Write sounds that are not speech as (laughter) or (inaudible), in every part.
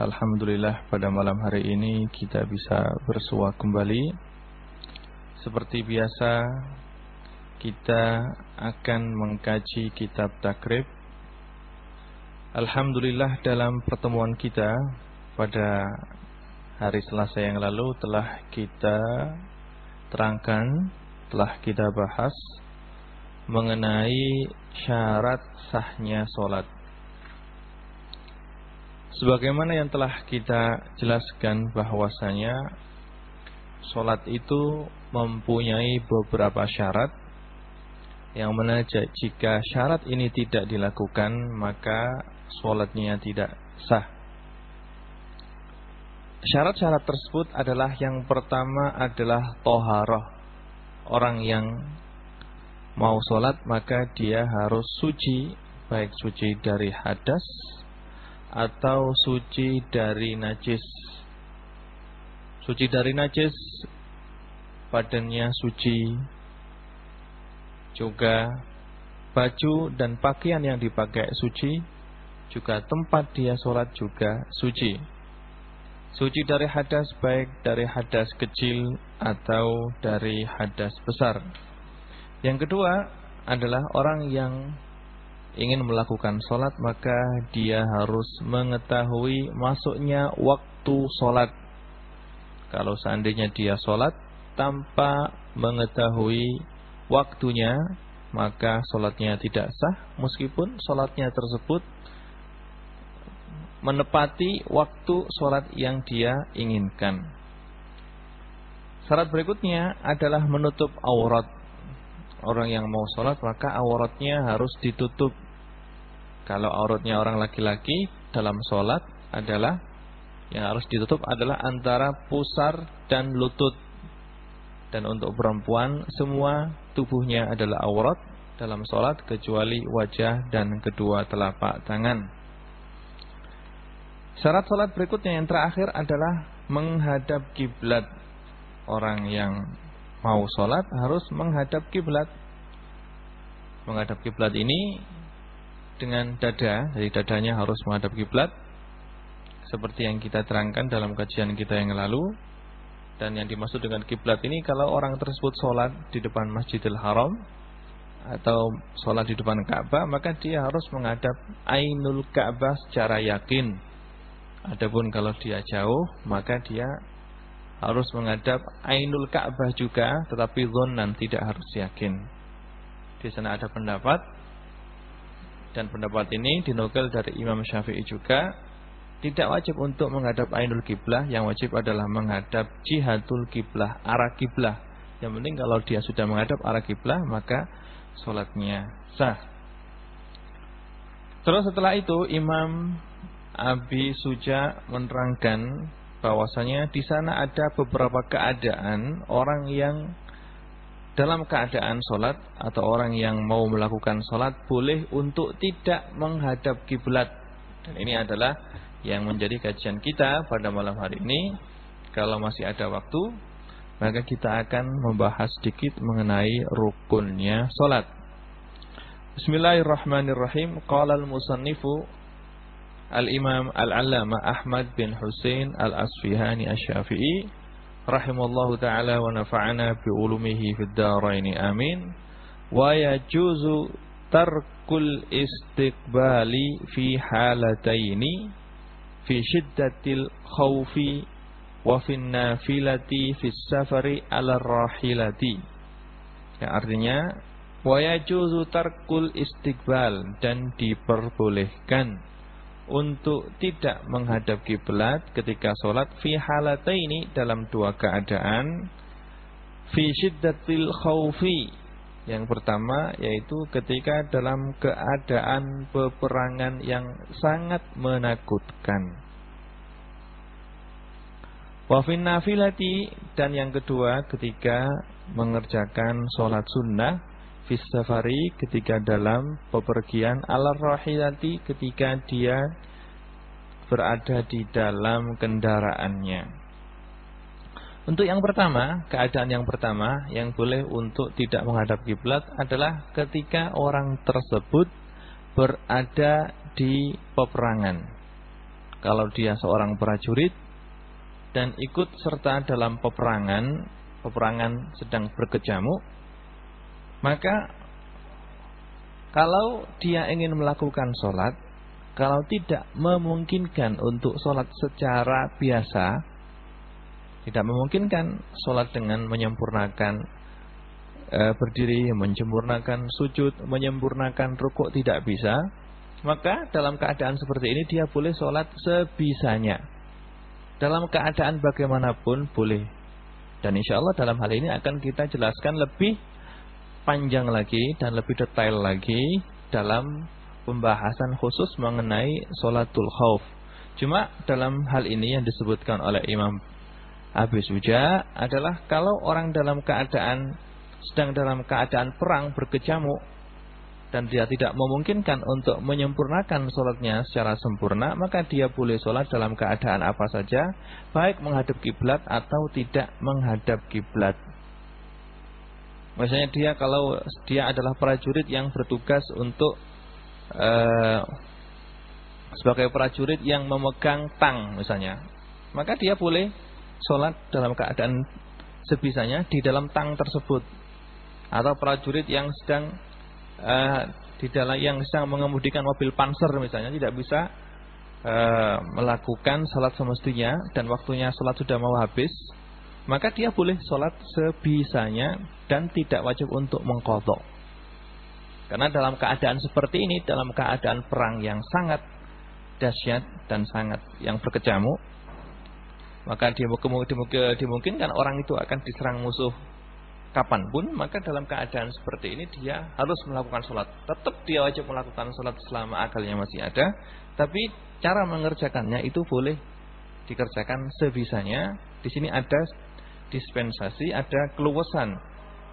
Alhamdulillah pada malam hari ini kita bisa bersua kembali. Seperti biasa kita akan mengkaji kitab takrib. Alhamdulillah dalam pertemuan kita pada hari Selasa yang lalu telah kita terangkan, telah kita bahas mengenai syarat sahnya solat Sebagaimana yang telah kita jelaskan bahwasanya solat itu mempunyai beberapa syarat yang mana jika syarat ini tidak dilakukan maka solatnya tidak sah. Syarat-syarat tersebut adalah yang pertama adalah toharoh. Orang yang mau solat maka dia harus suci, baik suci dari hadas atau suci dari najis. Suci dari najis badannya suci. Juga baju dan pakaian yang dipakai suci, juga tempat dia sholat juga suci. Suci dari hadas baik dari hadas kecil atau dari hadas besar. Yang kedua adalah orang yang ingin melakukan sholat maka dia harus mengetahui masuknya waktu sholat. Kalau seandainya dia sholat tanpa mengetahui waktunya maka sholatnya tidak sah meskipun sholatnya tersebut menepati waktu sholat yang dia inginkan. Syarat berikutnya adalah menutup aurat orang yang mau sholat maka auratnya harus ditutup. Kalau auratnya orang laki-laki dalam sholat adalah yang harus ditutup adalah antara pusar dan lutut. Dan untuk perempuan semua tubuhnya adalah aurat dalam sholat kecuali wajah dan kedua telapak tangan. Syarat sholat berikutnya yang terakhir adalah menghadap kiblat. Orang yang mau sholat harus menghadap kiblat. Menghadap kiblat ini dengan dada, jadi dadanya harus menghadap kiblat. Seperti yang kita terangkan dalam kajian kita yang lalu. Dan yang dimaksud dengan kiblat ini kalau orang tersebut sholat di depan Masjidil Haram atau sholat di depan Ka'bah, maka dia harus menghadap Ainul Ka'bah secara yakin. Adapun kalau dia jauh, maka dia harus menghadap Ainul Ka'bah juga tetapi zonan tidak harus yakin. Di sana ada pendapat dan pendapat ini dinukil dari Imam Syafi'i juga tidak wajib untuk menghadap Ainul Kiblah, yang wajib adalah menghadap Jihadul Kiblah, arah kiblah. Yang penting kalau dia sudah menghadap arah kiblah maka sholatnya sah. Terus setelah itu Imam Abi Suja menerangkan bahwasanya di sana ada beberapa keadaan orang yang dalam keadaan sholat atau orang yang mau melakukan sholat boleh untuk tidak menghadap kiblat. Dan ini adalah yang menjadi kajian kita pada malam hari ini. Kalau masih ada waktu maka kita akan membahas sedikit mengenai rukunnya sholat. Bismillahirrahmanirrahim. Qala al-musannifu Al-Imam Al-Allama Ahmad bin Hussein Al-Asfihani Asy-Syafi'i rahimallahu taala wa nafa'ana bi ulumihi fid dharain amin. Wa yajuzu tarkul istiqbali fi halataini fi shiddatil khawfi wa fi nafilati fi safari ala rahilati. Ya artinya wa yajuzu tarkul istiqbal dan diperbolehkan untuk tidak menghadap kiblat ketika sholat fi halataini dalam dua keadaan fi syiddatil khawfi yang pertama yaitu ketika dalam keadaan peperangan yang sangat menakutkan. Wafin nafilati dan yang kedua ketika mengerjakan sholat sunnah fis safari ketika dalam bepergian ala rahilati ketika dia berada di dalam kendaraannya. Untuk yang pertama, keadaan yang pertama yang boleh untuk tidak menghadap kiblat adalah ketika orang tersebut berada di peperangan. Kalau dia seorang prajurit dan ikut serta dalam peperangan, peperangan sedang berkecamuk, maka kalau dia ingin melakukan sholat, kalau tidak memungkinkan untuk sholat secara biasa, tidak memungkinkan sholat dengan menyempurnakan e, berdiri, menyempurnakan sujud, menyempurnakan rukuk tidak bisa, maka dalam keadaan seperti ini dia boleh sholat sebisanya dalam keadaan bagaimanapun boleh. Dan insya Allah dalam hal ini akan kita jelaskan lebih panjang lagi dan lebih detail lagi dalam pembahasan khusus mengenai sholatul khauf. Cuma dalam hal ini yang disebutkan oleh Imam Abi Suja adalah kalau orang dalam keadaan sedang dalam keadaan perang berkecamuk dan dia tidak memungkinkan untuk menyempurnakan sholatnya secara sempurna, maka dia boleh sholat dalam keadaan apa saja, baik menghadap kiblat atau tidak menghadap kiblat. Misalnya dia kalau dia adalah prajurit yang bertugas untuk uh, sebagai prajurit yang memegang tang misalnya, maka dia boleh sholat dalam keadaan sebisanya di dalam tang tersebut. Atau prajurit yang sedang uh, di dalam yang sedang mengemudikan mobil panser misalnya. Tidak bisa uh, melakukan salat semestinya dan waktunya salat sudah mau habis, maka dia boleh salat sebisanya dan tidak wajib untuk mengkodok. Karena dalam keadaan seperti ini, dalam keadaan perang yang sangat dahsyat dan sangat yang berkecamuk, maka dimungkinkan orang itu akan diserang musuh kapan pun maka dalam keadaan seperti ini dia harus melakukan sholat tetap dia wajib melakukan sholat selama akalnya masih ada tapi cara mengerjakannya itu boleh dikerjakan sebisanya di sini ada dispensasi ada keluasan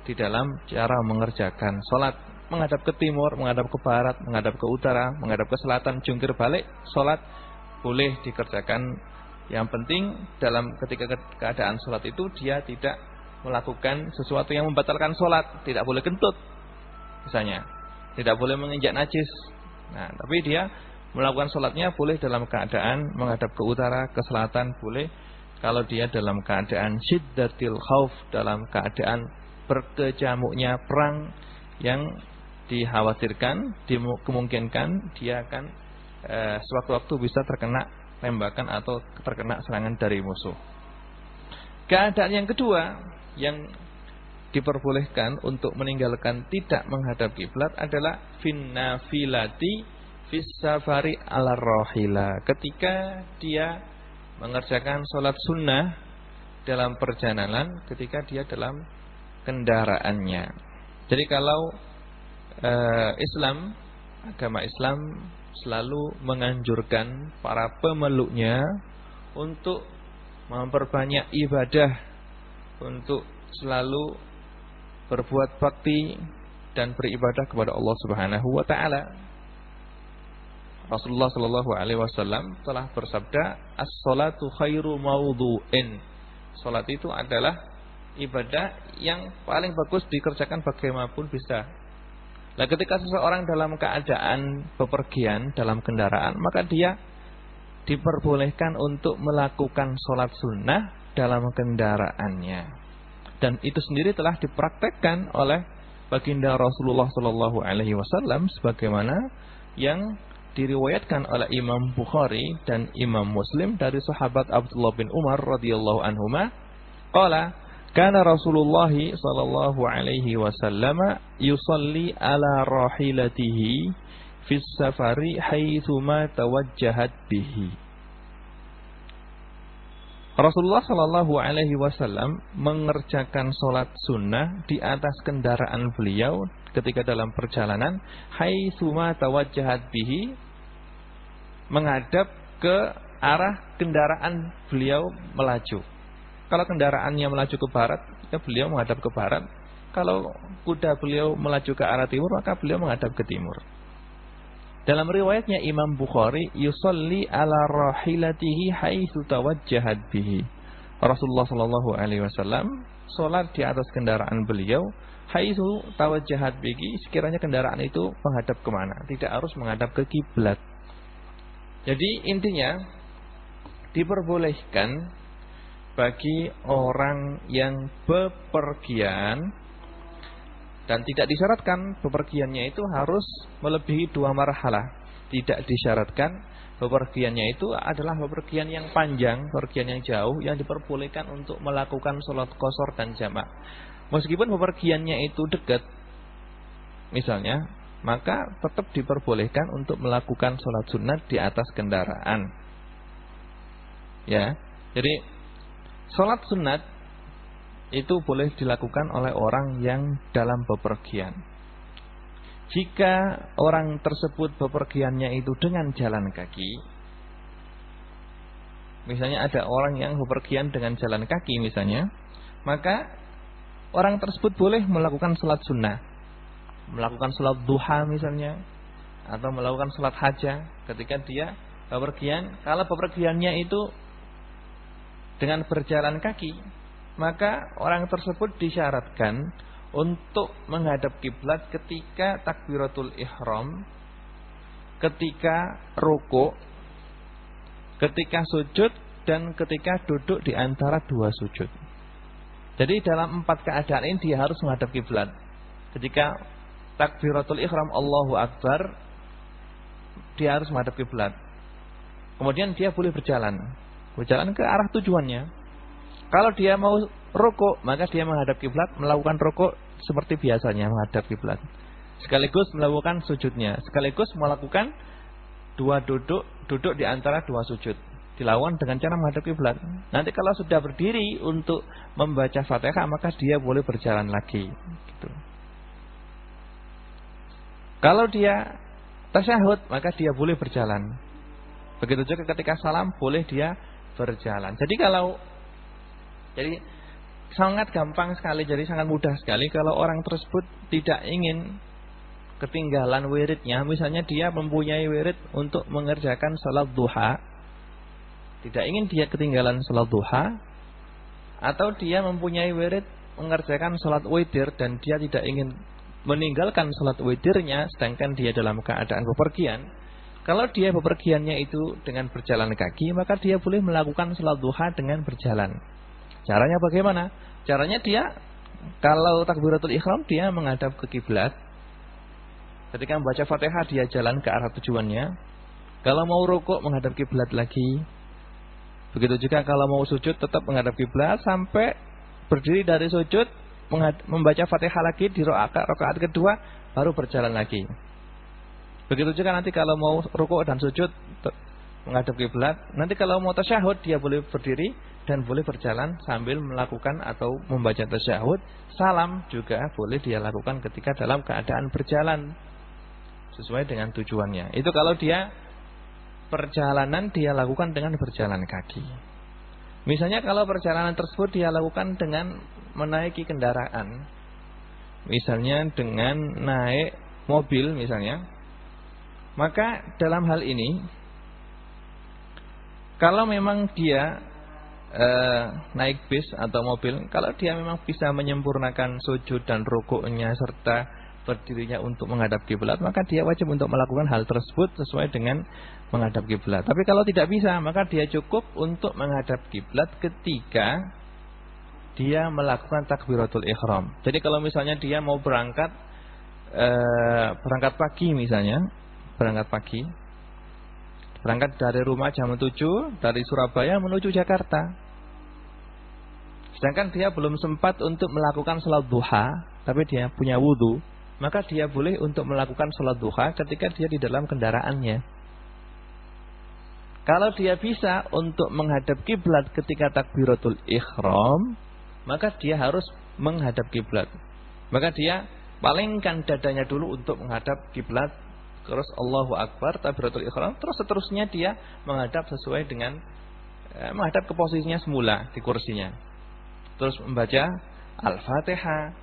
di dalam cara mengerjakan sholat menghadap ke timur menghadap ke barat menghadap ke utara menghadap ke selatan jungkir balik sholat boleh dikerjakan yang penting dalam ketika keadaan sholat itu dia tidak melakukan sesuatu yang membatalkan sholat, tidak boleh kentut, misalnya, tidak boleh menginjak najis. Nah, tapi dia melakukan sholatnya boleh dalam keadaan menghadap ke utara, ke selatan, boleh. Kalau dia dalam keadaan syiddatil khauf, dalam keadaan berkecamuknya perang yang dikhawatirkan, dimungkinkan dia akan eh, sewaktu-waktu bisa terkena tembakan atau terkena serangan dari musuh. Keadaan yang kedua yang diperbolehkan untuk meninggalkan tidak menghadap kiblat adalah finnafilati fisafari ala rohila. Ketika dia mengerjakan sholat sunnah dalam perjalanan, ketika dia dalam kendaraannya. Jadi kalau e, Islam, agama Islam selalu menganjurkan para pemeluknya untuk memperbanyak ibadah untuk selalu berbuat bakti dan beribadah kepada Allah Subhanahu wa taala. Rasulullah sallallahu alaihi wasallam telah bersabda, "As-salatu khairu maudhu'in." Salat itu adalah ibadah yang paling bagus dikerjakan bagaimanapun bisa. Nah, ketika seseorang dalam keadaan bepergian dalam kendaraan, maka dia diperbolehkan untuk melakukan sholat sunnah dalam kendaraannya. Dan itu sendiri telah dipraktekkan oleh baginda Rasulullah Shallallahu Alaihi Wasallam sebagaimana yang diriwayatkan oleh Imam Bukhari dan Imam Muslim dari sahabat Abdullah bin Umar radhiyallahu anhuma qala kana Rasulullah sallallahu alaihi wasallam yusalli ala rahilatihi fi safari haitsu ma tawajjahat bihi Rasulullah Shallallahu Alaihi Wasallam mengerjakan sholat sunnah di atas kendaraan beliau ketika dalam perjalanan. Hai suma tawajjahat bihi menghadap ke arah kendaraan beliau melaju. Kalau kendaraannya melaju ke barat, ya beliau menghadap ke barat. Kalau kuda beliau melaju ke arah timur, maka beliau menghadap ke timur. Dalam riwayatnya Imam Bukhari, yusalli ala rahilatihi haitsu tawajjahat bihi. Rasulullah Shallallahu alaihi wasallam salat di atas kendaraan beliau haitsu tawajjahat bihi, sekiranya kendaraan itu menghadap ke mana, tidak harus menghadap ke kiblat. Jadi intinya diperbolehkan bagi orang yang bepergian dan tidak disyaratkan bepergiannya itu harus melebihi dua marhalah. Tidak disyaratkan bepergiannya itu adalah bepergian yang panjang, bepergian yang jauh yang diperbolehkan untuk melakukan sholat kosor dan jamak. Meskipun bepergiannya itu dekat, misalnya, maka tetap diperbolehkan untuk melakukan sholat sunat di atas kendaraan. Ya, jadi sholat sunat itu boleh dilakukan oleh orang yang dalam bepergian. Jika orang tersebut bepergiannya itu dengan jalan kaki, misalnya ada orang yang bepergian dengan jalan kaki misalnya, maka orang tersebut boleh melakukan sholat sunnah, melakukan sholat duha misalnya, atau melakukan sholat hajah ketika dia bepergian. Kalau bepergiannya itu dengan berjalan kaki, maka orang tersebut disyaratkan untuk menghadap kiblat ketika takbiratul ihram, ketika rukuk, ketika sujud dan ketika duduk di antara dua sujud. Jadi dalam empat keadaan ini dia harus menghadap kiblat. Ketika takbiratul ihram Allahu akbar, dia harus menghadap kiblat. Kemudian dia boleh berjalan, berjalan ke arah tujuannya. Kalau dia mau rokok, maka dia menghadap kiblat, melakukan rokok seperti biasanya menghadap kiblat. Sekaligus melakukan sujudnya, sekaligus melakukan dua duduk, duduk di antara dua sujud. Dilakukan dengan cara menghadap kiblat. Nanti kalau sudah berdiri untuk membaca Fatihah, maka dia boleh berjalan lagi. Gitu. Kalau dia tasyahud, maka dia boleh berjalan. Begitu juga ketika salam, boleh dia berjalan. Jadi kalau jadi sangat gampang sekali, jadi sangat mudah sekali kalau orang tersebut tidak ingin ketinggalan wiridnya. Misalnya dia mempunyai wirid untuk mengerjakan salat duha. Tidak ingin dia ketinggalan salat duha. Atau dia mempunyai wirid mengerjakan salat witir dan dia tidak ingin meninggalkan salat witirnya sedangkan dia dalam keadaan bepergian. Kalau dia bepergiannya itu dengan berjalan kaki, maka dia boleh melakukan salat duha dengan berjalan. Caranya bagaimana? Caranya dia kalau takbiratul ikhram dia menghadap ke kiblat. Ketika membaca Fatihah dia jalan ke arah tujuannya. Kalau mau rukuk menghadap kiblat lagi. Begitu juga kalau mau sujud tetap menghadap kiblat sampai berdiri dari sujud membaca Fatihah lagi di rakaat kedua baru berjalan lagi. Begitu juga nanti kalau mau rukuk dan sujud menghadap kiblat. Nanti kalau mau tasyahud dia boleh berdiri dan boleh berjalan sambil melakukan atau membaca tasyahud. Salam juga boleh dia lakukan ketika dalam keadaan berjalan sesuai dengan tujuannya. Itu kalau dia perjalanan dia lakukan dengan berjalan kaki. Misalnya kalau perjalanan tersebut dia lakukan dengan menaiki kendaraan. Misalnya dengan naik mobil misalnya. Maka dalam hal ini kalau memang dia eh, naik bis atau mobil, kalau dia memang bisa menyempurnakan sujud dan rukuknya serta berdirinya untuk menghadap kiblat, maka dia wajib untuk melakukan hal tersebut sesuai dengan menghadap kiblat. Tapi kalau tidak bisa, maka dia cukup untuk menghadap kiblat ketika dia melakukan takbiratul ihram. Jadi kalau misalnya dia mau berangkat eh, berangkat pagi misalnya, berangkat pagi, Berangkat dari rumah jam 7 dari Surabaya menuju Jakarta. Sedangkan dia belum sempat untuk melakukan sholat duha, tapi dia punya wudhu, maka dia boleh untuk melakukan sholat duha ketika dia di dalam kendaraannya. Kalau dia bisa untuk menghadap kiblat ketika takbiratul ikhram, maka dia harus menghadap kiblat. Maka dia palingkan dadanya dulu untuk menghadap kiblat terus Allahu Akbar, takbiratul ihram, terus seterusnya dia menghadap sesuai dengan eh, menghadap ke posisinya semula di kursinya. terus membaca Al-Fatihah,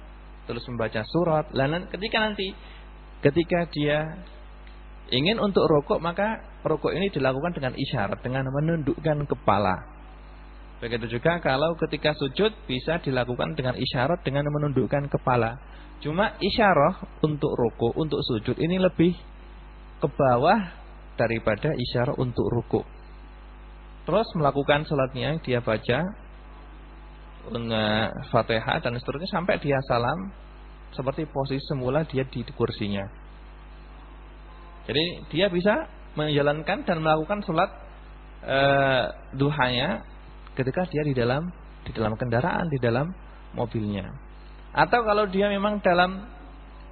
terus membaca surat. Lalu ketika nanti ketika dia ingin untuk rokok maka rokok ini dilakukan dengan isyarat dengan menundukkan kepala. Begitu juga kalau ketika sujud bisa dilakukan dengan isyarat dengan menundukkan kepala. Cuma isyarat untuk rokok, untuk sujud ini lebih ke bawah daripada isyarat untuk rukuk. Terus melakukan sholatnya dia baca Fatihah dan seterusnya sampai dia salam seperti posisi semula dia di kursinya. Jadi dia bisa menjalankan dan melakukan sholat e, duhanya ketika dia di dalam di dalam kendaraan, di dalam mobilnya. Atau kalau dia memang dalam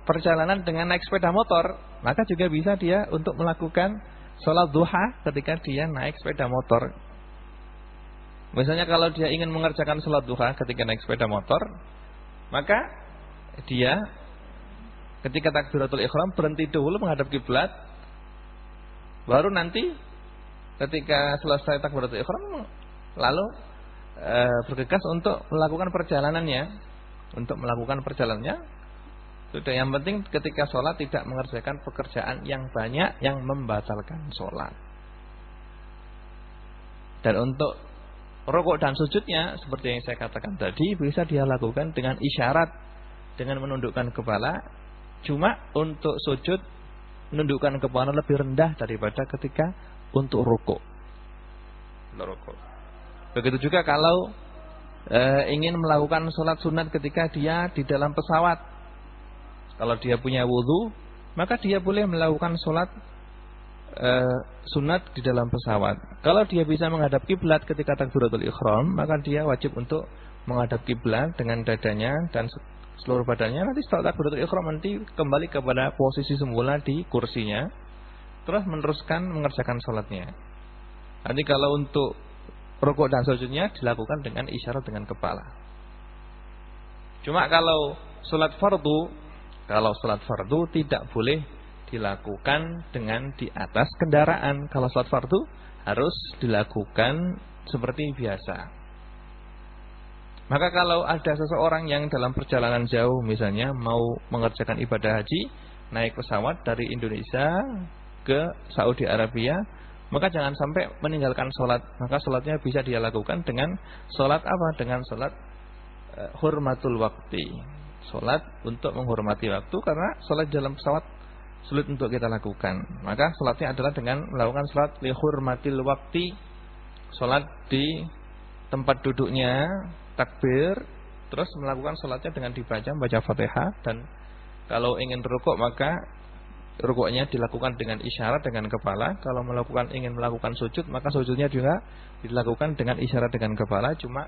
perjalanan dengan naik sepeda motor, maka juga bisa dia untuk melakukan sholat duha ketika dia naik sepeda motor. Misalnya kalau dia ingin mengerjakan sholat duha ketika naik sepeda motor, maka dia ketika takbiratul ikhram berhenti dulu menghadap kiblat, baru nanti ketika selesai takbiratul ikhram lalu e, bergegas untuk melakukan perjalanannya, untuk melakukan perjalanannya sudah yang penting ketika sholat tidak mengerjakan pekerjaan yang banyak yang membatalkan sholat. Dan untuk rokok dan sujudnya seperti yang saya katakan tadi bisa dia lakukan dengan isyarat dengan menundukkan kepala. Cuma untuk sujud menundukkan kepala lebih rendah daripada ketika untuk rokok. Rokok. Begitu juga kalau e, ingin melakukan sholat sunat ketika dia di dalam pesawat kalau dia punya wudhu, maka dia boleh melakukan sholat e, sunat di dalam pesawat. Kalau dia bisa menghadap kiblat ketika takbiratul ikhram, maka dia wajib untuk menghadap kiblat dengan dadanya dan seluruh badannya. Nanti setelah takbiratul ikhram nanti kembali kepada posisi semula di kursinya, terus meneruskan mengerjakan sholatnya. Nanti kalau untuk rukuk dan sujudnya dilakukan dengan isyarat dengan kepala. Cuma kalau sholat fardu kalau sholat fardu tidak boleh dilakukan dengan di atas kendaraan. Kalau sholat fardu harus dilakukan seperti biasa. Maka kalau ada seseorang yang dalam perjalanan jauh misalnya mau mengerjakan ibadah haji, naik pesawat dari Indonesia ke Saudi Arabia, maka jangan sampai meninggalkan sholat. Maka sholatnya bisa dia lakukan dengan sholat apa? Dengan sholat uh, hurmatul waktu sholat untuk menghormati waktu karena sholat dalam pesawat sulit untuk kita lakukan. Maka sholatnya adalah dengan melakukan sholat lihurmatil waktu, sholat di tempat duduknya, takbir, terus melakukan sholatnya dengan dibaca, baca fatihah dan kalau ingin rukuk maka rukuknya dilakukan dengan isyarat dengan kepala. Kalau melakukan ingin melakukan sujud maka sujudnya juga dilakukan dengan isyarat dengan kepala. Cuma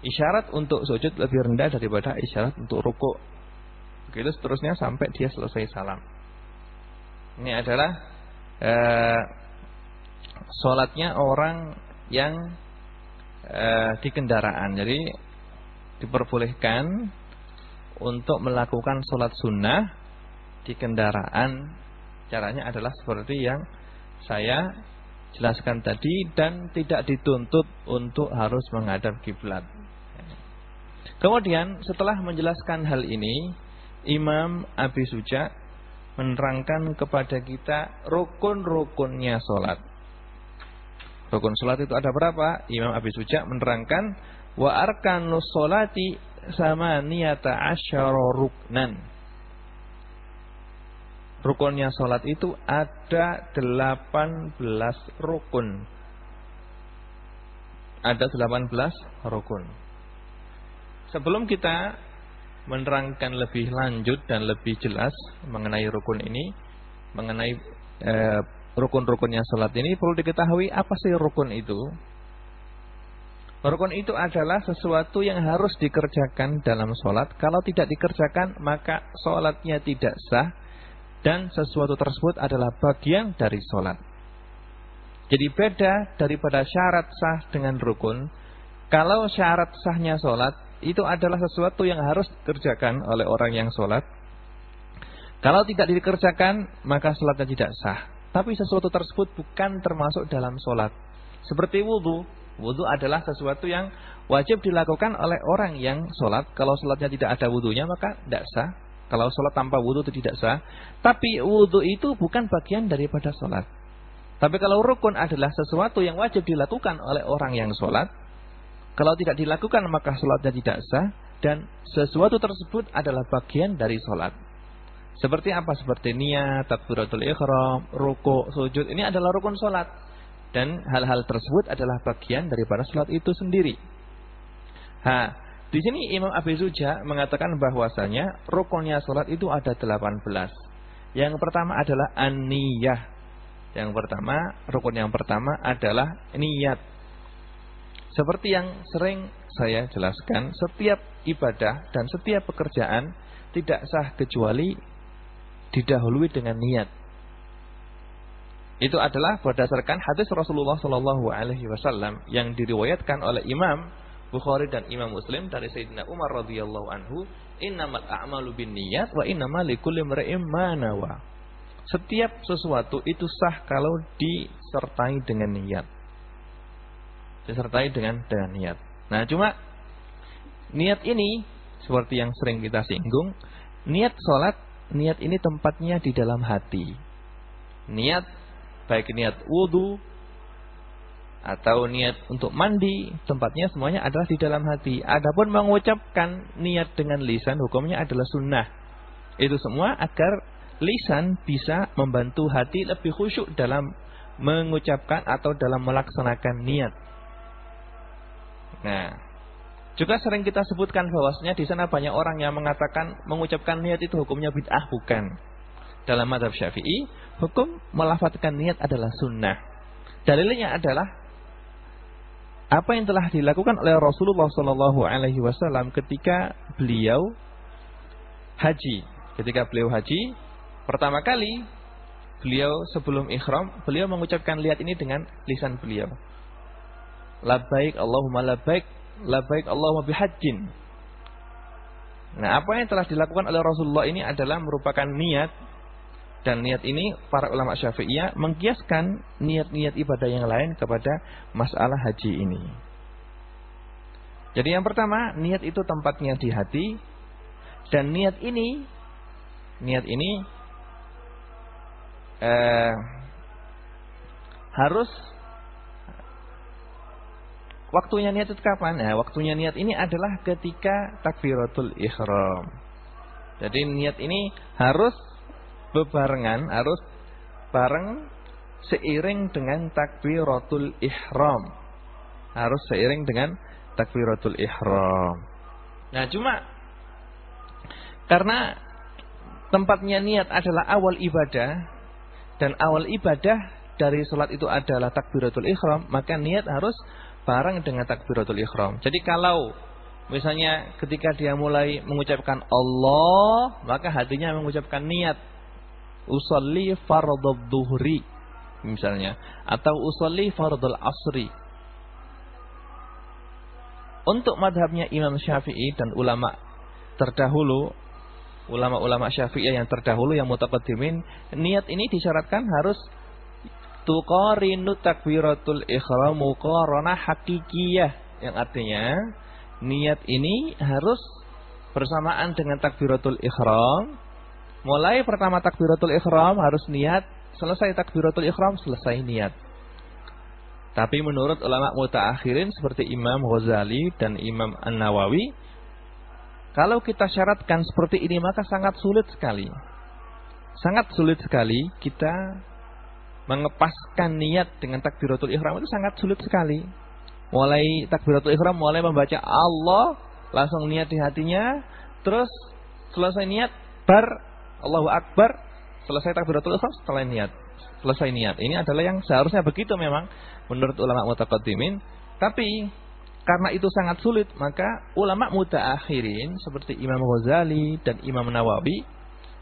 Isyarat untuk sujud lebih rendah daripada isyarat untuk rukuk. Begitu seterusnya sampai dia selesai salam. Ini adalah eh, sholatnya orang yang eh, di kendaraan. Jadi diperbolehkan untuk melakukan sholat sunnah di kendaraan. Caranya adalah seperti yang saya jelaskan tadi dan tidak dituntut untuk harus menghadap kiblat. Kemudian setelah menjelaskan hal ini, Imam Abi Suja menerangkan kepada kita rukun-rukunnya sholat. Rukun sholat itu ada berapa? Imam Abi Suja menerangkan wa arkanus sholati sama niyata asyara ruknan. Rukunnya sholat itu ada 18 rukun. Ada 18 rukun. Sebelum kita menerangkan lebih lanjut dan lebih jelas mengenai rukun ini, mengenai eh, rukun-rukunnya sholat ini, perlu diketahui apa sih rukun itu. Rukun itu adalah sesuatu yang harus dikerjakan dalam sholat. Kalau tidak dikerjakan, maka sholatnya tidak sah. Dan sesuatu tersebut adalah bagian dari sholat. Jadi beda daripada syarat sah dengan rukun. Kalau syarat sahnya sholat, itu adalah sesuatu yang harus dikerjakan oleh orang yang sholat. Kalau tidak dikerjakan, maka sholatnya tidak sah. Tapi sesuatu tersebut bukan termasuk dalam sholat. Seperti wudhu. Wudhu adalah sesuatu yang wajib dilakukan oleh orang yang sholat. Kalau sholatnya tidak ada wudhunya maka tidak sah. Kalau sholat tanpa wudhu itu tidak sah. Tapi wudhu itu bukan bagian daripada sholat. Tapi kalau rukun adalah sesuatu yang wajib dilakukan oleh orang yang sholat. Kalau tidak dilakukan maka sholatnya tidak sah. Dan sesuatu tersebut adalah bagian dari sholat. Seperti apa? Seperti niat, takbiratul ikhram, ruku, sujud. Ini adalah rukun sholat. Dan hal-hal tersebut adalah bagian daripada sholat itu sendiri. Ha, di sini Imam Abi Suja mengatakan bahwasanya rukunnya salat itu ada 18. Yang pertama adalah an-niyah. Yang pertama, rukun yang pertama adalah niat. Seperti yang sering saya jelaskan, setiap ibadah dan setiap pekerjaan tidak sah kecuali didahului dengan niat. Itu adalah berdasarkan hadis Rasulullah Shallallahu Alaihi Wasallam yang diriwayatkan oleh Imam Bukhari dan Imam Muslim dari Sayyidina Umar radhiyallahu anhu, "Innamal a'malu binniyat wa innamal likulli imrin ma nawa." Setiap sesuatu itu sah kalau disertai dengan niat. Disertai dengan dengan niat. Nah, cuma niat ini seperti yang sering kita singgung, niat salat, niat ini tempatnya di dalam hati. Niat baik niat wudu, atau niat untuk mandi, tempatnya semuanya adalah di dalam hati. Adapun mengucapkan niat dengan lisan, hukumnya adalah sunnah. Itu semua agar lisan bisa membantu hati lebih khusyuk dalam mengucapkan atau dalam melaksanakan niat. Nah, juga sering kita sebutkan bahwasanya di sana banyak orang yang mengatakan mengucapkan niat itu hukumnya bid'ah bukan. Dalam madhab syafi'i, hukum melafatkan niat adalah sunnah. Dalilnya adalah apa yang telah dilakukan oleh Rasulullah Shallallahu Alaihi Wasallam ketika beliau haji. Ketika beliau haji, pertama kali beliau sebelum ikhram, beliau mengucapkan lihat ini dengan lisan beliau. Labaik Allahumma labaik, labaik Allahumma bihajjin. Nah, apa yang telah dilakukan oleh Rasulullah ini adalah merupakan niat dan niat ini para ulama syafi'iyah mengkiaskan niat-niat ibadah yang lain kepada masalah haji ini. Jadi yang pertama, niat itu tempatnya di hati. Dan niat ini, niat ini eh, harus waktunya niat itu kapan? Nah, waktunya niat ini adalah ketika takbiratul ihram. Jadi niat ini harus bebarengan harus bareng seiring dengan takbiratul ihram. Harus seiring dengan takbiratul ihram. Nah, cuma karena tempatnya niat adalah awal ibadah dan awal ibadah dari sholat itu adalah takbiratul ihram, maka niat harus bareng dengan takbiratul ihram. Jadi kalau misalnya ketika dia mulai mengucapkan Allah, maka hatinya mengucapkan niat usolli fardhu dhuhri misalnya. Atau usolli fardhu asri. Untuk madhabnya Imam Syafi'i dan ulama terdahulu ulama-ulama Syafi'i yang terdahulu yang mutaqaddimin niat ini disyaratkan harus tuqarinu takbiratul ihram muqarana hakikiyah. Yang artinya niat ini harus bersamaan dengan takbiratul ihram Mulai pertama takbiratul ikhram harus niat, selesai takbiratul ikhram selesai niat. Tapi menurut ulama mutaakhirin seperti Imam Ghazali dan Imam An-Nawawi, kalau kita syaratkan seperti ini maka sangat sulit sekali. Sangat sulit sekali kita mengepaskan niat dengan takbiratul ikhram itu sangat sulit sekali. Mulai takbiratul ikhram mulai membaca Allah, langsung niat di hatinya, terus selesai niat bar Allahu Akbar, selesai takbiratul ihram setelah niat. Selesai niat. Ini adalah yang seharusnya begitu memang menurut ulama mutaqaddimin. Tapi karena itu sangat sulit, maka ulama mutaakhirin seperti Imam Ghazali dan Imam Nawawi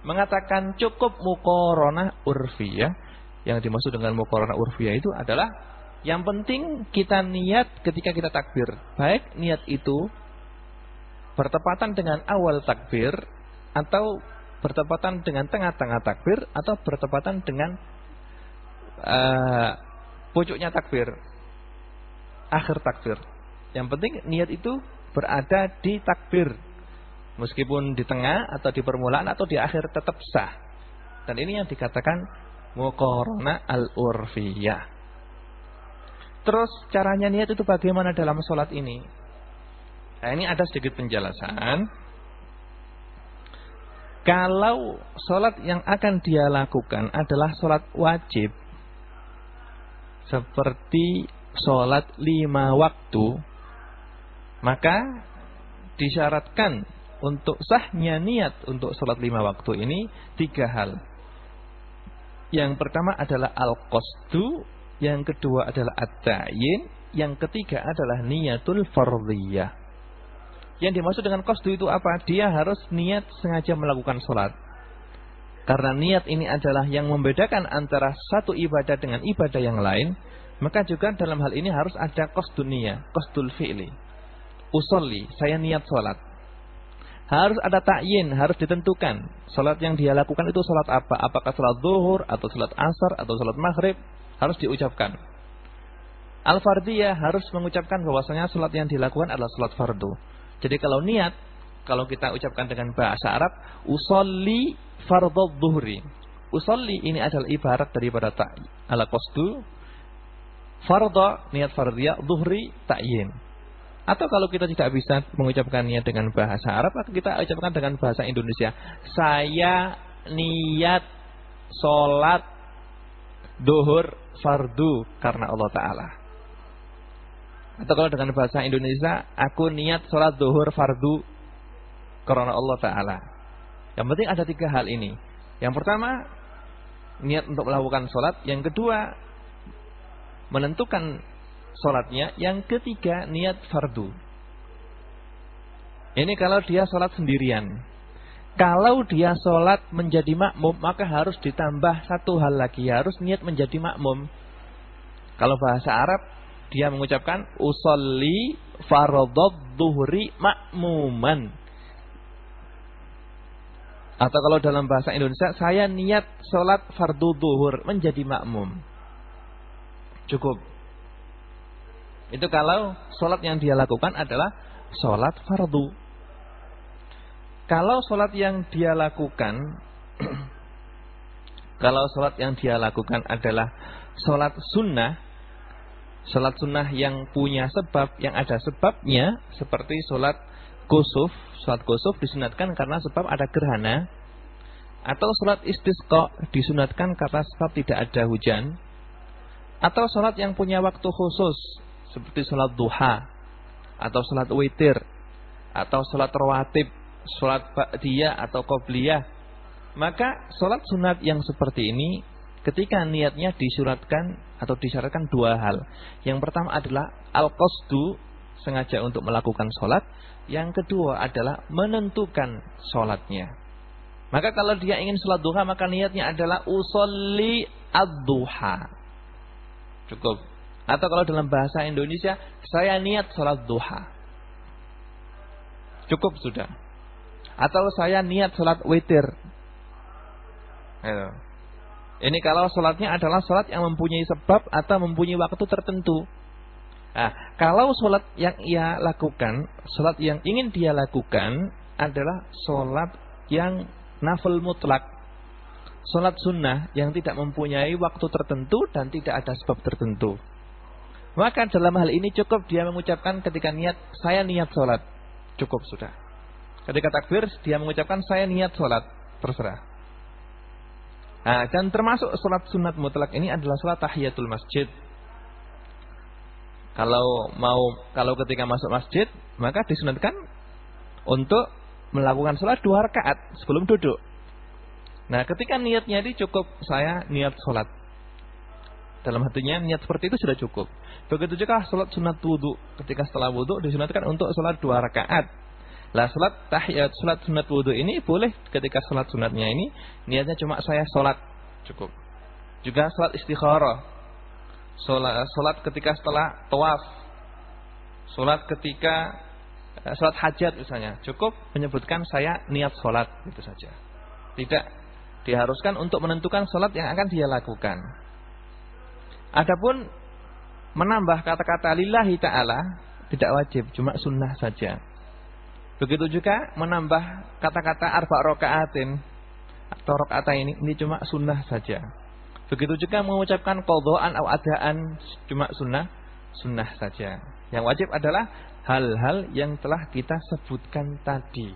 mengatakan cukup muqaranah urfiyah. Yang dimaksud dengan muqaranah urfiyah itu adalah yang penting kita niat ketika kita takbir. Baik niat itu bertepatan dengan awal takbir atau bertepatan dengan tengah-tengah takbir atau bertepatan dengan uh, pucuknya takbir. akhir takbir. Yang penting niat itu berada di takbir. Meskipun di tengah atau di permulaan atau di akhir tetap sah. Dan ini yang dikatakan muqarana al-urfiyah. Terus caranya niat itu bagaimana dalam sholat ini? Nah, ini ada sedikit penjelasan. Kalau sholat yang akan dia lakukan adalah sholat wajib. Seperti sholat lima waktu. Maka disyaratkan untuk sahnya niat untuk sholat lima waktu ini tiga hal. Yang pertama adalah al-qasdu, yang kedua adalah at-ta'yin, yang ketiga adalah niatul fardhiyah. Yang dimaksud dengan qasdu itu apa? Dia harus niat sengaja melakukan sholat. Karena niat ini adalah yang membedakan antara satu ibadah dengan ibadah yang lain, maka juga dalam hal ini harus ada qasdun niyah, qasdul fi'li. Usolli, saya niat sholat. Harus ada takyin, harus ditentukan. Sholat yang dia lakukan itu sholat apa? Apakah sholat zuhur, atau sholat asar, atau sholat maghrib? Harus diucapkan. Al-fardiyah harus mengucapkan bahwasanya sholat yang dilakukan adalah sholat fardu. Jadi kalau niat, kalau kita ucapkan dengan bahasa Arab, usolli fardhu dhuhri. Usolli ini adalah ibarat daripada tak ala qasdu. Fardhu niat fardhiyah, dhuhri ta'yin. Atau kalau kita tidak bisa mengucapkannya dengan bahasa Arab, maka kita ucapkan dengan bahasa Indonesia. Saya niat sholat duhur fardu karena Allah Ta'ala. Atau kalau dengan bahasa Indonesia, aku niat sholat duhur fardu karena Allah Ta'ala. Yang penting ada tiga hal ini. Yang pertama, niat untuk melakukan sholat. Yang kedua, menentukan sholatnya. Yang ketiga, niat fardu. Ini kalau dia sholat sendirian. Kalau dia sholat menjadi makmum, maka harus ditambah satu hal lagi. Harus niat menjadi makmum. Kalau bahasa Arab, dia mengucapkan usolli faradhad duhri makmuman. Atau kalau dalam bahasa Indonesia, saya niat sholat fardu duhur menjadi makmum. Cukup. Itu kalau sholat yang dia lakukan adalah sholat fardu. Kalau sholat yang dia lakukan, (clears throat) kalau sholat yang dia lakukan adalah sholat sunnah, Sholat sunnah yang punya sebab, yang ada sebabnya, seperti sholat kusuf. Sholat kusuf disunatkan karena sebab ada gerhana. Atau sholat istisqa disunatkan karena sebab tidak ada hujan. Atau sholat yang punya waktu khusus, seperti sholat duha. Atau sholat witir. Atau sholat rawatib, sholat ba'diyah atau qobliyah. Maka sholat sunat yang seperti ini ketika niatnya disuratkan atau disyaratkan dua hal. Yang pertama adalah al-qasdu, sengaja untuk melakukan sholat. Yang kedua adalah menentukan sholatnya. Maka kalau dia ingin sholat duha, maka niatnya adalah usolli ad-duha. Cukup. Atau kalau dalam bahasa Indonesia, saya niat sholat duha. Cukup sudah. Atau saya niat sholat witir. Ini kalau sholatnya adalah sholat yang mempunyai sebab atau mempunyai waktu tertentu. Nah, kalau sholat yang ia lakukan, sholat yang ingin dia lakukan adalah sholat yang nafil mutlak. Sholat sunnah yang tidak mempunyai waktu tertentu dan tidak ada sebab tertentu. Maka dalam hal ini cukup dia mengucapkan ketika niat, saya niat sholat. Cukup sudah. Ketika takbir, dia mengucapkan saya niat sholat. Terserah. Nah, dan termasuk sholat sunat mutlak ini adalah sholat tahiyatul masjid. Kalau mau, kalau ketika masuk masjid, maka disunatkan untuk melakukan sholat dua rakaat sebelum duduk. Nah, ketika niatnya ini cukup, saya niat sholat. Dalam hatinya niat seperti itu sudah cukup. Begitu juga sholat sunat wudhu. Ketika setelah wudhu disunatkan untuk sholat dua rakaat. Lah salat tahiyat, salat sunat wudhu ini boleh ketika salat sunatnya ini niatnya cuma saya salat cukup. Juga salat istikharah. Salat, salat ketika setelah tawaf. Salat ketika eh, salat hajat misalnya, cukup menyebutkan saya niat salat itu saja. Tidak diharuskan untuk menentukan salat yang akan dia lakukan. Adapun menambah kata-kata lillahi ta'ala tidak wajib, cuma sunnah saja. Begitu juga menambah kata-kata arba rokaatin atau rokaata ini, ini cuma sunnah saja. Begitu juga mengucapkan kodoan atau adaan cuma sunnah, sunnah saja. Yang wajib adalah hal-hal yang telah kita sebutkan tadi.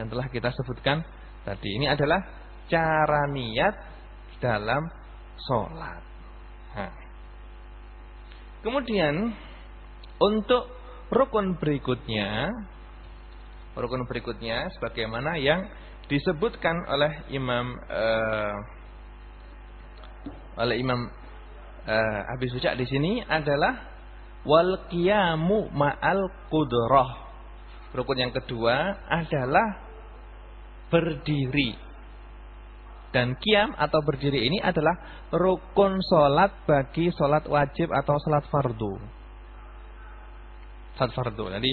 Yang telah kita sebutkan tadi. Ini adalah cara niat dalam sholat. Kemudian untuk rukun berikutnya rukun berikutnya sebagaimana yang disebutkan oleh Imam uh, oleh Imam uh, Abi Suja di sini adalah wal qiyamu ma'al qudrah. Rukun yang kedua adalah berdiri. Dan kiam atau berdiri ini adalah rukun solat bagi solat wajib atau solat fardu. Solat fardu. Jadi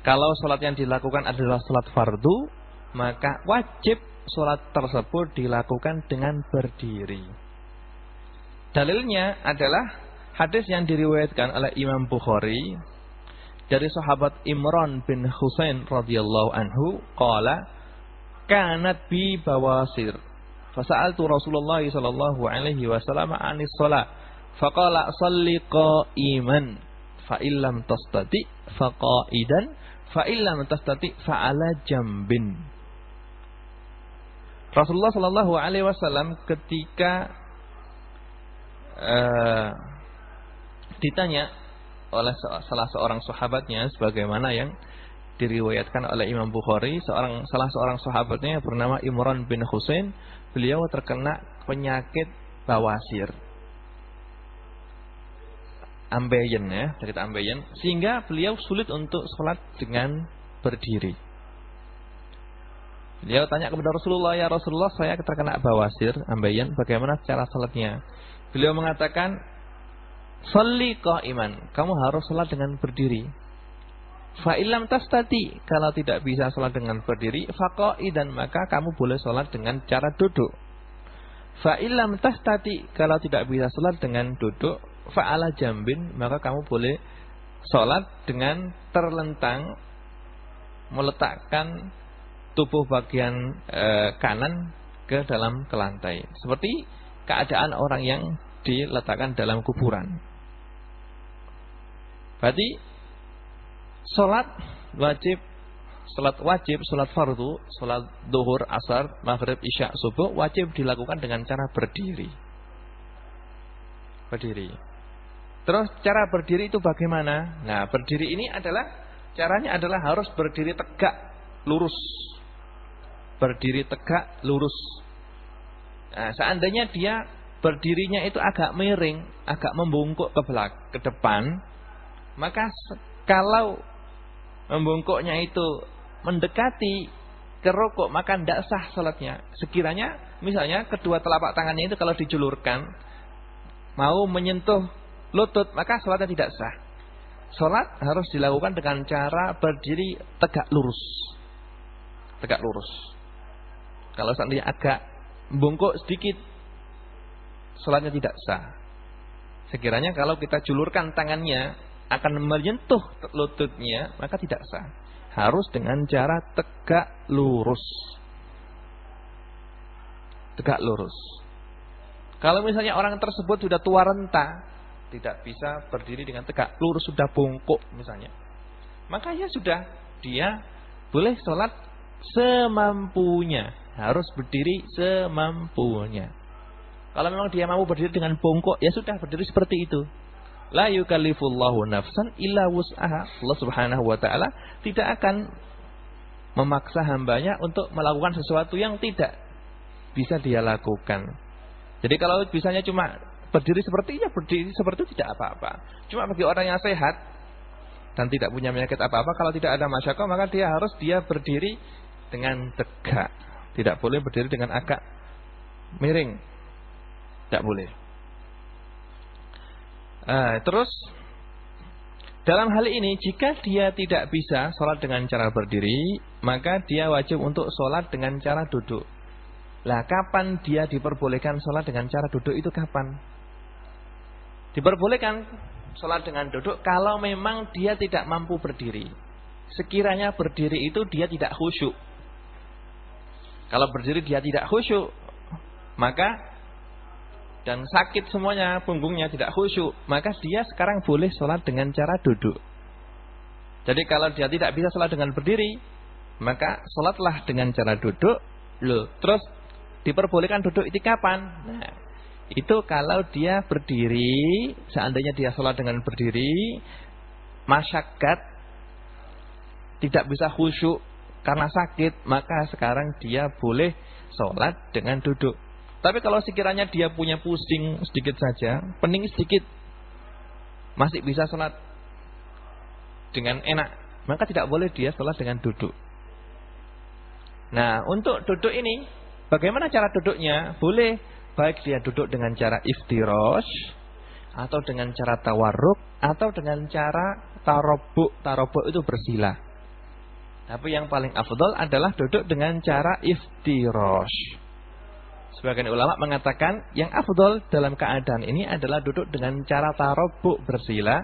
kalau sholat yang dilakukan adalah sholat fardu, maka wajib sholat tersebut dilakukan dengan berdiri. Dalilnya adalah hadis yang diriwayatkan oleh Imam Bukhari dari sahabat Imran bin Husain radhiyallahu anhu qala kanat bi bawasir. Fasa'altu Rasulullah sallallahu alaihi wasallam anis shalah faqala shalli qa'iman. Fa illam tastati faqa'idan fa illam tastati fa'ala jambin. Rasulullah Shallallahu alaihi wasallam ketika uh, ditanya oleh salah seorang sahabatnya sebagaimana yang diriwayatkan oleh Imam Bukhari seorang salah seorang sahabatnya bernama Imran bin Husain beliau terkena penyakit bawasir ambeien ya, sakit ambeien sehingga beliau sulit untuk sholat dengan berdiri. Beliau tanya kepada Rasulullah, "Ya Rasulullah, saya terkena bawasir, ambeien, bagaimana cara sholatnya?" Beliau mengatakan, "Shalli qa'iman." Kamu harus sholat dengan berdiri. Fa ilam tastati, kalau tidak bisa sholat dengan berdiri, dan maka kamu boleh sholat dengan cara duduk. Fa ilam tastati, kalau tidak bisa sholat dengan duduk, fa'ala jambin maka kamu boleh sholat dengan terlentang meletakkan tubuh bagian e, kanan ke dalam ke lantai seperti keadaan orang yang diletakkan dalam kuburan. Berarti sholat wajib sholat wajib, sholat fardu, sholat duhur, asar, maghrib, isya, subuh wajib dilakukan dengan cara berdiri. Berdiri. Terus cara berdiri itu bagaimana? Nah, berdiri ini adalah caranya adalah harus berdiri tegak, lurus. Berdiri tegak, lurus. Nah, seandainya dia berdirinya itu agak miring, agak membungkuk ke belakang, ke depan, maka kalau membungkuknya itu mendekati ke rokok, maka tidak sah salatnya. Sekiranya misalnya kedua telapak tangannya itu kalau dijulurkan mau menyentuh lutut, maka sholatnya tidak sah. Sholat harus dilakukan dengan cara berdiri tegak lurus. Tegak lurus. Kalau seandainya agak bungkuk sedikit, sholatnya tidak sah. Sekiranya kalau kita julurkan tangannya akan menyentuh lututnya, maka tidak sah. Harus dengan cara tegak lurus. Tegak lurus. Kalau misalnya orang tersebut sudah tua renta, tidak bisa berdiri dengan tegak, lurus sudah bungkuk misalnya. Maka ya sudah, dia boleh sholat semampunya, harus berdiri semampunya. Kalau memang dia mau berdiri dengan bungkuk, ya sudah berdiri seperti itu. La yukallifullahu nafsan illa wus'aha. Allah Subhanahu wa taala tidak akan memaksa hambanya untuk melakukan sesuatu yang tidak bisa dia lakukan. Jadi kalau bisanya cuma Berdiri seperti ya berdiri seperti itu tidak apa-apa. Cuma bagi orang yang sehat dan tidak punya penyakit apa-apa, kalau tidak ada masyarakat maka dia harus dia berdiri dengan tegak. Tidak boleh berdiri dengan agak miring. Tidak boleh. Uh, terus dalam hal ini jika dia tidak bisa sholat dengan cara berdiri, maka dia wajib untuk sholat dengan cara duduk. Lah kapan dia diperbolehkan sholat dengan cara duduk itu kapan? Diperbolehkan sholat dengan duduk kalau memang dia tidak mampu berdiri. Sekiranya berdiri itu dia tidak khusyuk. Kalau berdiri dia tidak khusyuk, maka dan sakit semuanya, punggungnya tidak khusyuk, maka dia sekarang boleh sholat dengan cara duduk. Jadi kalau dia tidak bisa sholat dengan berdiri, maka sholatlah dengan cara duduk. Loh, terus diperbolehkan duduk itu kapan? Nah, itu kalau dia berdiri, seandainya dia sholat dengan berdiri, masyarakat tidak bisa khusyuk karena sakit, maka sekarang dia boleh sholat dengan duduk. Tapi kalau sekiranya dia punya pusing sedikit saja, pening sedikit, masih bisa sholat dengan enak, maka tidak boleh dia sholat dengan duduk. Nah, untuk duduk ini, bagaimana cara duduknya? Boleh baik dia duduk dengan cara iftirosh, atau dengan cara tawarruk, atau dengan cara tarobuk. Tarobuk itu bersila. Tapi yang paling afdol adalah duduk dengan cara iftirosh. Sebagian ulama mengatakan yang afdol dalam keadaan ini adalah duduk dengan cara tarobuk bersila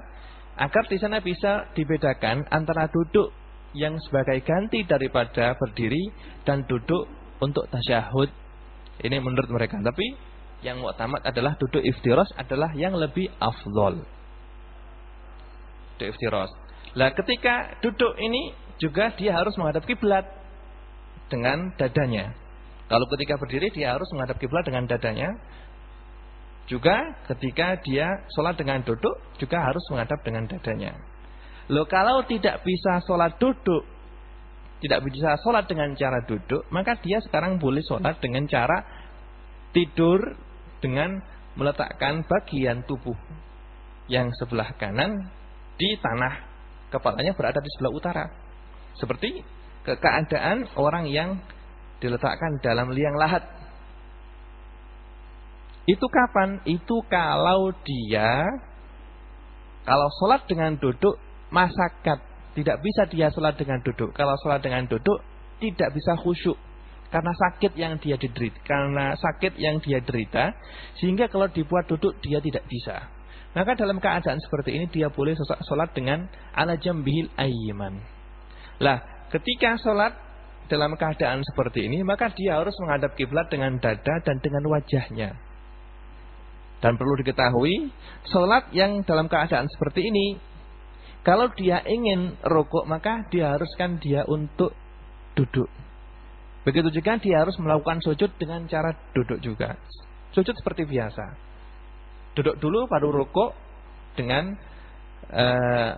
agar di sana bisa dibedakan antara duduk yang sebagai ganti daripada berdiri dan duduk untuk tasyahud. Ini menurut mereka. Tapi yang tamat adalah duduk iftiros adalah yang lebih afdol. Duduk iftiros. Lah ketika duduk ini juga dia harus menghadap kiblat dengan dadanya. Kalau ketika berdiri dia harus menghadap kiblat dengan dadanya. Juga ketika dia sholat dengan duduk juga harus menghadap dengan dadanya. Loh kalau tidak bisa sholat duduk, tidak bisa sholat dengan cara duduk, maka dia sekarang boleh sholat dengan cara tidur dengan meletakkan bagian tubuh yang sebelah kanan di tanah, kepalanya berada di sebelah utara. Seperti keadaan orang yang diletakkan dalam liang lahat. Itu kapan? Itu kalau dia kalau sholat dengan duduk masakat tidak bisa dia sholat dengan duduk. Kalau sholat dengan duduk tidak bisa khusyuk karena sakit yang dia derita, karena sakit yang dia derita, sehingga kalau dibuat duduk dia tidak bisa. Maka dalam keadaan seperti ini dia boleh sholat dengan ala jambihil ayman. Lah, ketika sholat dalam keadaan seperti ini, maka dia harus menghadap kiblat dengan dada dan dengan wajahnya. Dan perlu diketahui, sholat yang dalam keadaan seperti ini, kalau dia ingin rokok, maka diharuskan dia untuk duduk. Begitu juga dia harus melakukan sujud dengan cara duduk juga. Sujud seperti biasa. Duduk dulu baru rokok dengan uh,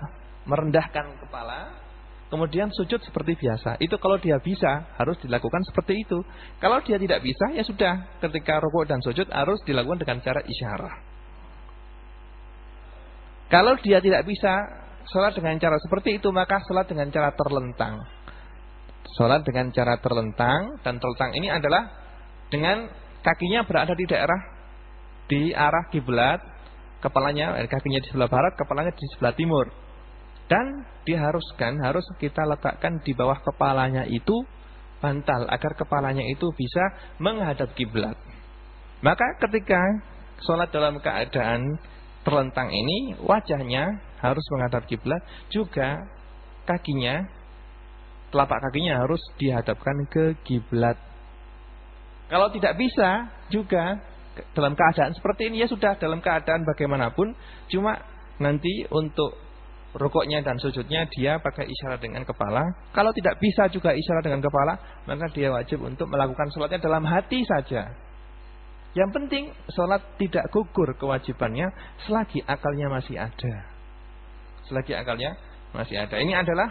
merendahkan kepala Kemudian sujud seperti biasa. Itu kalau dia bisa harus dilakukan seperti itu. Kalau dia tidak bisa ya sudah. Ketika rukuk dan sujud harus dilakukan dengan cara isyarat. Kalau dia tidak bisa sholat dengan cara seperti itu maka sholat dengan cara terlentang. Sholat dengan cara terlentang dan terlentang ini adalah dengan kakinya berada di daerah di arah kiblat, kepalanya eh, kakinya di sebelah barat, kepalanya di sebelah timur. Dan diharuskan, harus kita letakkan di bawah kepalanya itu bantal agar kepalanya itu bisa menghadap kiblat. Maka ketika sholat dalam keadaan terlentang ini, wajahnya harus menghadap kiblat, juga kakinya, telapak kakinya harus dihadapkan ke kiblat. Kalau tidak bisa juga dalam keadaan seperti ini ya sudah dalam keadaan bagaimanapun, cuma nanti untuk rukuknya dan sujudnya dia pakai isyarat dengan kepala. Kalau tidak bisa juga isyarat dengan kepala, maka dia wajib untuk melakukan sholatnya dalam hati saja. Yang penting sholat tidak gugur kewajibannya selagi akalnya masih ada. Selagi akalnya masih ada. Ini adalah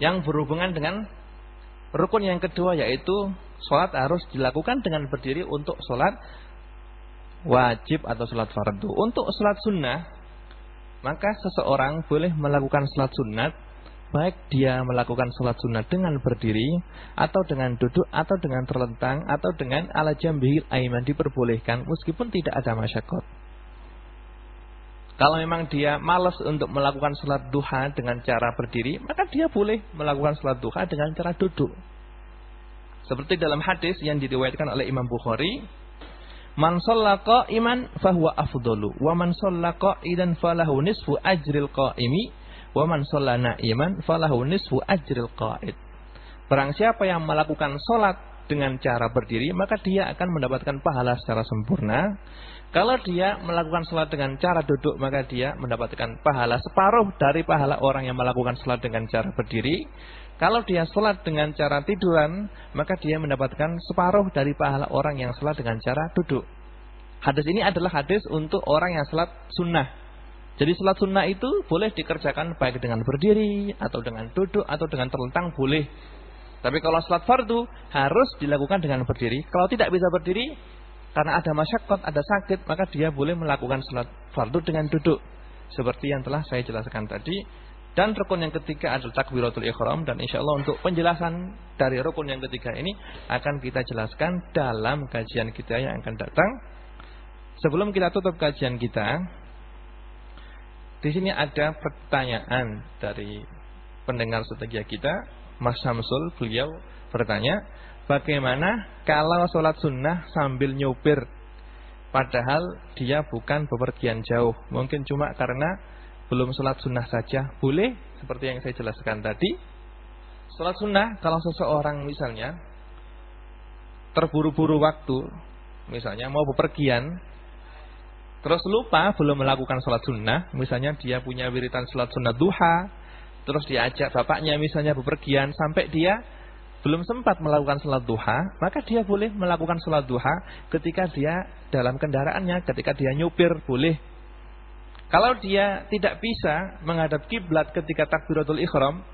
yang berhubungan dengan rukun yang kedua yaitu sholat harus dilakukan dengan berdiri untuk sholat wajib atau sholat fardu. Untuk sholat sunnah maka seseorang boleh melakukan sholat sunat baik dia melakukan sholat sunat dengan berdiri atau dengan duduk atau dengan terlentang atau dengan ala jambihil aiman diperbolehkan meskipun tidak ada masyakot. Kalau memang dia malas untuk melakukan sholat duha dengan cara berdiri, maka dia boleh melakukan sholat duha dengan cara duduk. Seperti dalam hadis yang diriwayatkan oleh Imam Bukhari, Man qa'iman fahuwa afdalu wa man qa'idan falahu nisfu ajril qa'imi wa man shalla na'iman falahu nisfu ajril qa'id. Barang siapa yang melakukan salat dengan cara berdiri maka dia akan mendapatkan pahala secara sempurna. Kalau dia melakukan salat dengan cara duduk maka dia mendapatkan pahala separuh dari pahala orang yang melakukan salat dengan cara berdiri. Kalau dia sholat dengan cara tiduran, maka dia mendapatkan separuh dari pahala orang yang sholat dengan cara duduk. Hadis ini adalah hadis untuk orang yang sholat sunnah. Jadi sholat sunnah itu boleh dikerjakan baik dengan berdiri, atau dengan duduk, atau dengan terlentang, boleh. Tapi kalau sholat fardu, harus dilakukan dengan berdiri. Kalau tidak bisa berdiri, karena ada masyarakat, ada sakit, maka dia boleh melakukan sholat fardu dengan duduk. Seperti yang telah saya jelaskan tadi. Dan rukun yang ketiga adalah takbiratul ikhram dan insya Allah untuk penjelasan dari rukun yang ketiga ini akan kita jelaskan dalam kajian kita yang akan datang. Sebelum kita tutup kajian kita, di sini ada pertanyaan dari pendengar setia kita, Mas Samsul, beliau bertanya, bagaimana kalau sholat sunnah sambil nyupir, padahal dia bukan bepergian jauh, mungkin cuma karena belum sholat sunnah saja. Boleh? Seperti yang saya jelaskan tadi. Sholat sunnah kalau seseorang misalnya terburu-buru waktu, misalnya mau bepergian, terus lupa belum melakukan sholat sunnah, misalnya dia punya wiritan sholat sunnah duha, terus diajak bapaknya misalnya bepergian sampai dia belum sempat melakukan sholat duha, maka dia boleh melakukan sholat duha ketika dia dalam kendaraannya, ketika dia nyupir, boleh kalau dia tidak bisa menghadap kiblat ketika takbiratul ikhram,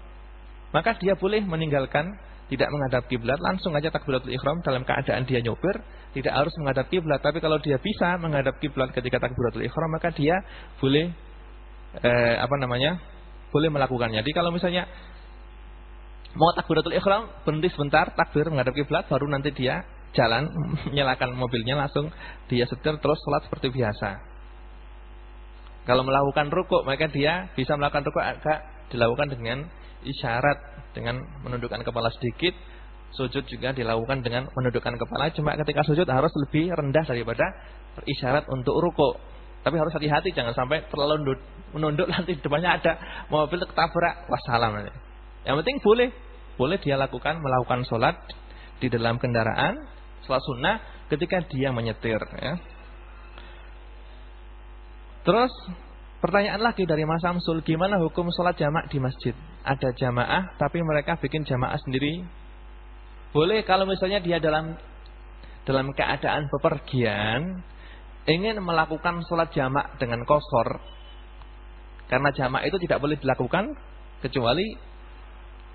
maka dia boleh meninggalkan tidak menghadap kiblat, langsung aja takbiratul ikhram dalam keadaan dia nyopir, tidak harus menghadap kiblat. Tapi kalau dia bisa menghadap kiblat ketika takbiratul ikhram, maka dia boleh eh, apa namanya? boleh melakukannya. Jadi kalau misalnya mau takbiratul ikhram, berhenti sebentar, takbir menghadap kiblat, baru nanti dia jalan (laughs) menyalakan mobilnya langsung dia setir terus sholat seperti biasa. Kalau melakukan rukuk maka dia bisa melakukan rukuk agak dilakukan dengan isyarat dengan menundukkan kepala sedikit. Sujud juga dilakukan dengan menundukkan kepala. Cuma ketika sujud harus lebih rendah daripada isyarat untuk rukuk. Tapi harus hati-hati jangan sampai terlalu menunduk nanti depannya ada mobil ketabrak wassalam. Yang penting boleh boleh dia lakukan melakukan sholat di dalam kendaraan sholat sunnah ketika dia menyetir ya. Terus pertanyaan lagi dari Mas Samsul, gimana hukum sholat jamak di masjid? Ada jamaah tapi mereka bikin jamaah sendiri. Boleh kalau misalnya dia dalam dalam keadaan bepergian ingin melakukan sholat jamak dengan kosor. Karena jamak itu tidak boleh dilakukan kecuali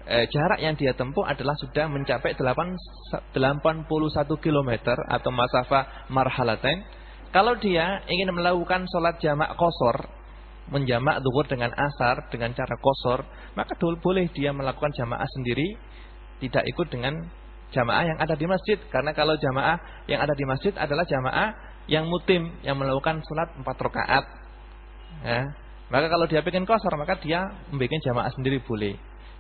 eh, jarak yang dia tempuh adalah sudah mencapai 8, 81 km atau masafah marhalatain kalau dia ingin melakukan sholat jamak kosor, menjamak duhur dengan asar dengan cara kosor, maka dulu boleh dia melakukan jamaah sendiri, tidak ikut dengan jamaah yang ada di masjid. Karena kalau jamaah yang ada di masjid adalah jamaah yang mutim, yang melakukan sholat empat rakaat. Ya. Maka kalau dia ingin kosor, maka dia membuat jamaah sendiri boleh.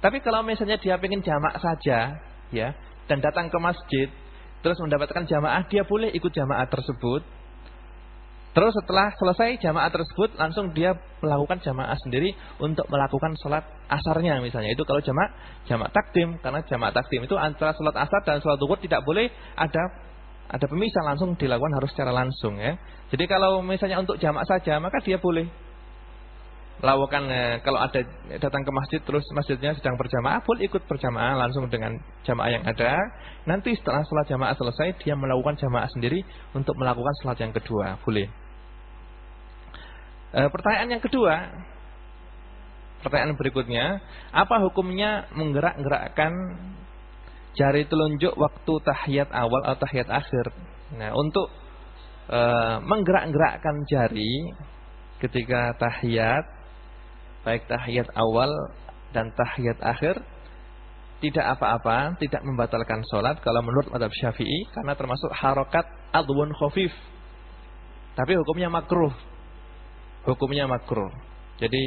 Tapi kalau misalnya dia ingin jamak saja, ya, dan datang ke masjid, terus mendapatkan jamaah, dia boleh ikut jamaah tersebut Terus setelah selesai jamaah tersebut langsung dia melakukan jamaah sendiri untuk melakukan sholat asarnya misalnya. Itu kalau jamaah jamaah takdim karena jamaah takdim itu antara sholat asar dan sholat zuhur tidak boleh ada ada pemisah langsung dilakukan harus secara langsung ya. Jadi kalau misalnya untuk jamaah saja maka dia boleh melakukan eh, kalau ada datang ke masjid terus masjidnya sedang berjamaah boleh ikut berjamaah langsung dengan jamaah yang ada. Nanti setelah sholat jamaah selesai dia melakukan jamaah sendiri untuk melakukan sholat yang kedua boleh. E, pertanyaan yang kedua, pertanyaan berikutnya, apa hukumnya menggerak-gerakkan jari telunjuk waktu tahiyat awal atau tahiyat akhir? Nah, untuk e, menggerak-gerakkan jari ketika tahiyat, baik tahiyat awal dan tahiyat akhir, tidak apa-apa, tidak membatalkan sholat kalau menurut madhab syafi'i, karena termasuk harokat adwun khofif. Tapi hukumnya makruh hukumnya makruh. Jadi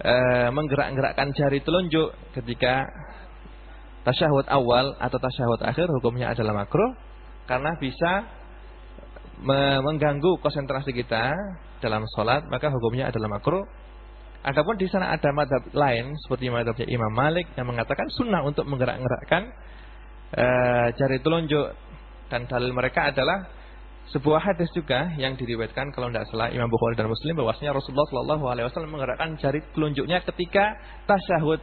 e, menggerak-gerakkan jari telunjuk ketika tasyahud awal atau tasyahud akhir hukumnya adalah makruh karena bisa mengganggu konsentrasi kita dalam sholat, maka hukumnya adalah makruh. Adapun di sana ada madhab lain seperti madhabnya Imam Malik yang mengatakan sunnah untuk menggerak-gerakkan uh, jari telunjuk dan dalil mereka adalah sebuah hadis juga yang diriwayatkan kalau tidak salah Imam Bukhari dan Muslim bahwasanya Rasulullah Shallallahu Alaihi Wasallam menggerakkan jari telunjuknya ketika tasyahud,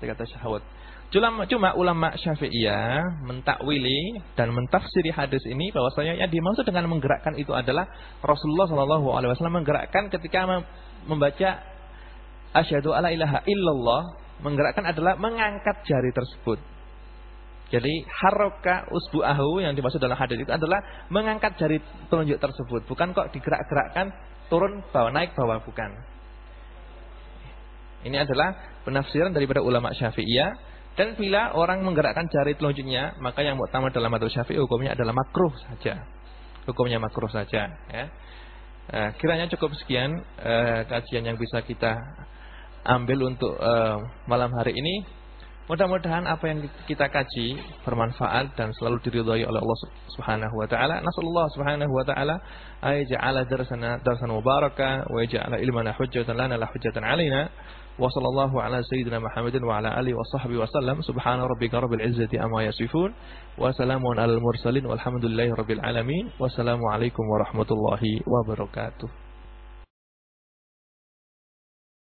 ketika tasyahud. Cuma, cuma ulama Syafi'iyah mentakwili dan mentafsiri hadis ini bahwasanya yang dimaksud dengan menggerakkan itu adalah Rasulullah Shallallahu alaihi wasallam menggerakkan ketika membaca asyhadu alla ilaha illallah menggerakkan adalah mengangkat jari tersebut. Jadi haroka usbu'ahu yang dimaksud dalam hadis itu adalah mengangkat jari telunjuk tersebut, bukan kok digerak-gerakkan turun bawah naik bawah bukan. Ini adalah penafsiran daripada ulama Syafi'iyah dan bila orang menggerakkan jari telunjuknya, maka yang utama dalam madhab syafi'i hukumnya adalah makruh saja. Hukumnya makruh saja. Ya. Eh, kiranya cukup sekian eh, kajian yang bisa kita ambil untuk uh, malam hari ini. Mudah-mudahan apa yang kita kaji bermanfaat dan selalu diridhai oleh Allah Subhanahu wa taala. Nasallallahu Subhanahu wa taala ayja'ala darsana darsan mubaraka wa ja'ala ilmana hujjatan lana la hujjatan alaina. Wa sallallahu ala sayyidina Muhammadin wa ala alihi wa sahbihi wa sallam. Subhana rabbika rabbil izzati amma yasifun wa salamun alal mursalin walhamdulillahi rabbil alamin. Wassalamu alaikum warahmatullahi wabarakatuh.